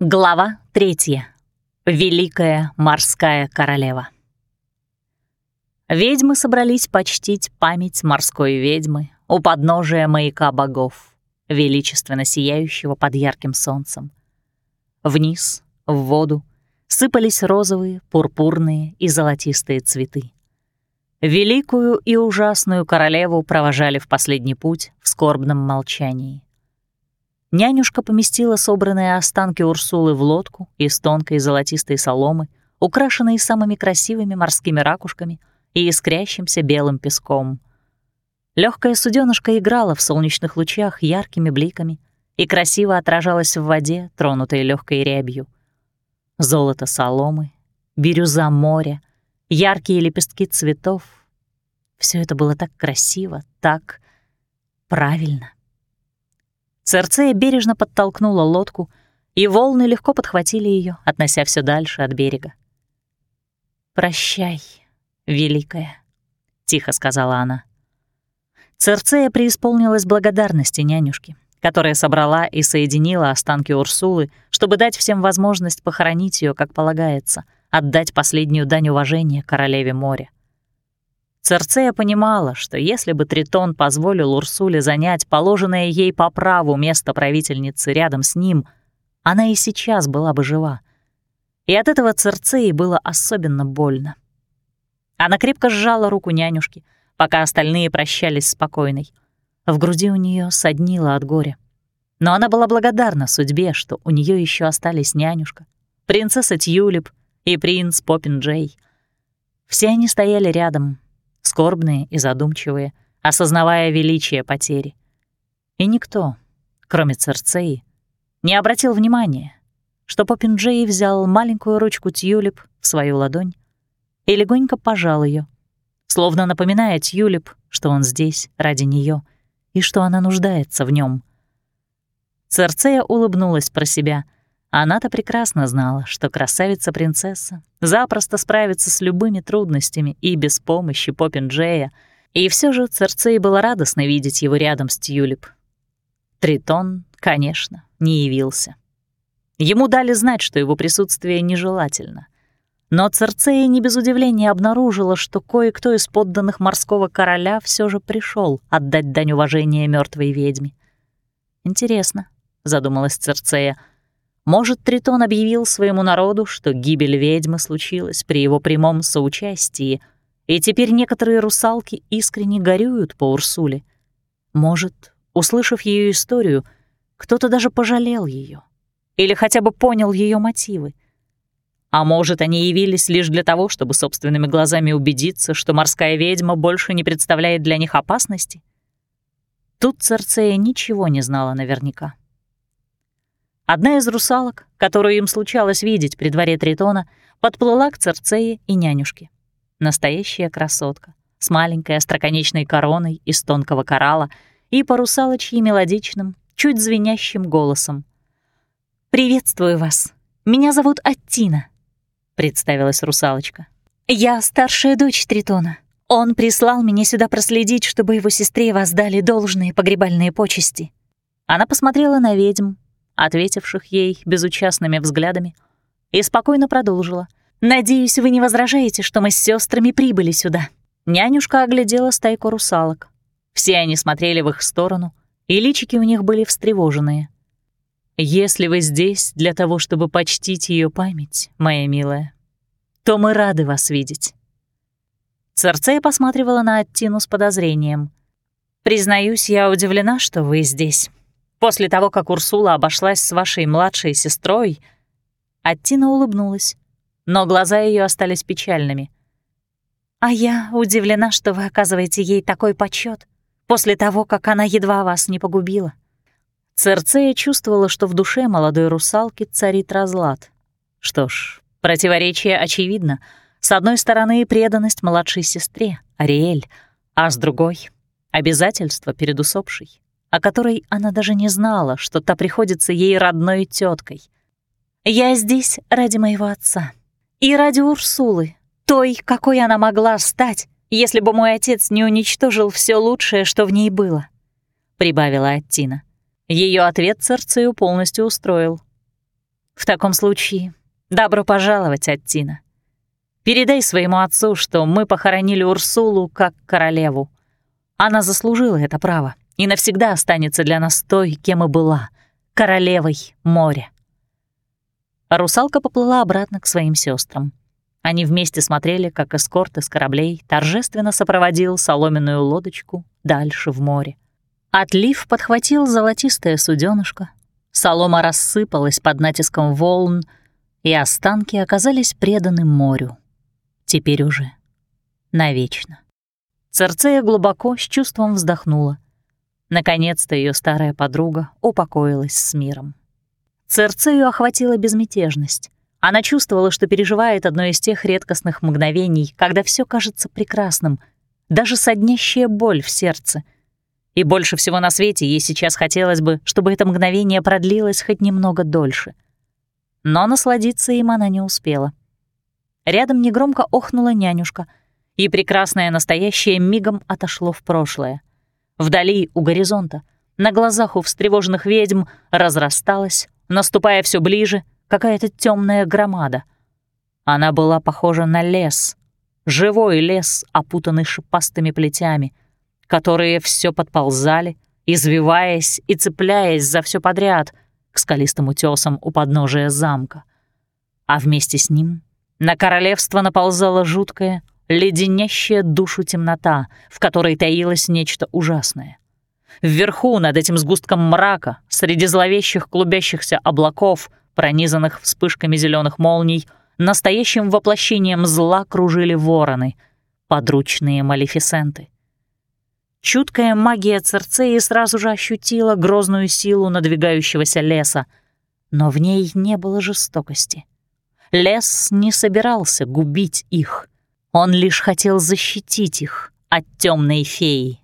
Глава третья. Великая морская королева. Ведьмы собрались почтить память морской ведьмы у подножия маяка богов, величественно сияющего под ярким солнцем. Вниз, в воду, сыпались розовые, пурпурные и золотистые цветы. Великую и ужасную королеву провожали в последний путь в скорбном молчании. Нянюшка поместила собранные останки Урсулы в лодку из тонкой золотистой соломы, украшенной самыми красивыми морскими ракушками и искрящимся белым песком. Легкая суденышка играла в солнечных лучах яркими бликами и красиво отражалась в воде, тронутой легкой рябью. Золото соломы, бирюза моря, яркие лепестки цветов — все это было так красиво, так правильно. Церцея бережно подтолкнула лодку, и волны легко подхватили ее, относя все дальше от берега. «Прощай, великая», — тихо сказала она. Церцея преисполнилась благодарности нянюшке, которая собрала и соединила останки Урсулы, чтобы дать всем возможность похоронить ее, как полагается, отдать последнюю дань уважения королеве моря. Церцея понимала, что если бы Тритон позволил Урсуле занять положенное ей по праву место правительницы рядом с ним, она и сейчас была бы жива. И от этого Церцеи было особенно больно. Она крепко сжала руку нянюшки, пока остальные прощались спокойной. В груди у нее соднило от горя. Но она была благодарна судьбе, что у нее еще остались нянюшка, принцесса Тьюлип и принц Поппин Джей. Все они стояли рядом, скорбные и задумчивые, осознавая величие потери. И никто, кроме Церцеи, не обратил внимания, что Поппинджей взял маленькую ручку Тьюлип в свою ладонь и легонько пожал ее, словно напоминая Тьюлип, что он здесь ради нее и что она нуждается в нем. Церцея улыбнулась про себя — она-то прекрасно знала, что красавица-принцесса запросто справится с любыми трудностями и без помощи Поппин-Джея, и все же Церцей было радостно видеть его рядом с Тьюлип. Тритон, конечно, не явился. Ему дали знать, что его присутствие нежелательно. Но Церцея не без удивления обнаружила, что кое-кто из подданных морского короля все же пришел отдать дань уважения мертвой ведьме. «Интересно», — задумалась Церцея, — может, Тритон объявил своему народу, что гибель ведьмы случилась при его прямом соучастии, и теперь некоторые русалки искренне горюют по Урсуле. Может, услышав ее историю, кто-то даже пожалел ее или хотя бы понял ее мотивы. А может, они явились лишь для того, чтобы собственными глазами убедиться, что морская ведьма больше не представляет для них опасности? Тут Церцея ничего не знала наверняка. Одна из русалок, которую им случалось видеть при дворе Тритона, подплыла к Церцее и нянюшке. Настоящая красотка, с маленькой остроконечной короной из тонкого коралла и по русалочьи мелодичным, чуть звенящим голосом. «Приветствую вас. Меня зовут Аттина», — представилась русалочка. «Я старшая дочь Тритона. Он прислал меня сюда проследить, чтобы его сестре воздали должные погребальные почести». Она посмотрела на ведьм, ответивших ей безучастными взглядами, и спокойно продолжила. «Надеюсь, вы не возражаете, что мы с сестрами прибыли сюда». Нянюшка оглядела стайку русалок. Все они смотрели в их сторону, и личики у них были встревоженные. «Если вы здесь для того, чтобы почтить ее память, моя милая, то мы рады вас видеть». Церцея посматривала на Аттину с подозрением. «Признаюсь, я удивлена, что вы здесь. После того, как Урсула обошлась с вашей младшей сестрой...» Аттина улыбнулась, но глаза ее остались печальными. «А я удивлена, что вы оказываете ей такой почет после того, как она едва вас не погубила». Церцея чувствовала, что в душе молодой русалки царит разлад. Что ж, противоречие очевидно. С одной стороны, преданность младшей сестре, Ариэль, а с другой — обязательство перед усопшей о которой она даже не знала, что та приходится ей родной теткой. «Я здесь ради моего отца и ради Урсулы, той, какой она могла стать, если бы мой отец не уничтожил все лучшее, что в ней было», — прибавила Аттина. Ее ответ Церцею полностью устроил. «В таком случае добро пожаловать, Аттина. Передай своему отцу, что мы похоронили Урсулу как королеву. Она заслужила это право и навсегда останется для нас той, кем и была — королевой моря. русалка поплыла обратно к своим сестрам. Они вместе смотрели, как эскорт из кораблей торжественно сопроводил соломенную лодочку дальше в море. Отлив подхватил золотистое суденышко, солома рассыпалась под натиском волн, и останки оказались преданы морю. Теперь уже навечно. Церцея глубоко с чувством вздохнула. Наконец-то ее старая подруга упокоилась с миром. Церцею охватила безмятежность. Она чувствовала, что переживает одно из тех редкостных мгновений, когда все кажется прекрасным, даже соднящая боль в сердце. И больше всего на свете ей сейчас хотелось бы, чтобы это мгновение продлилось хоть немного дольше. Но насладиться им она не успела. Рядом негромко охнула нянюшка, и прекрасное настоящее мигом отошло в прошлое. Вдали, у горизонта, на глазах у встревоженных ведьм разрасталась, наступая все ближе, какая-то темная громада. Она была похожа на лес, живой лес, опутанный шипастыми плетями, которые все подползали, извиваясь и цепляясь за все подряд к скалистым утесам у подножия замка. А вместе с ним на королевство наползала жуткая, леденящая душу темнота, в которой таилось нечто ужасное. Вверху, над этим сгустком мрака, среди зловещих клубящихся облаков, пронизанных вспышками зеленых молний, настоящим воплощением зла кружили вороны, подручные малефисенты. Чуткая магия Церцеи сразу же ощутила грозную силу надвигающегося леса, но в ней не было жестокости. Лес не собирался губить их, он лишь хотел защитить их от темной феи.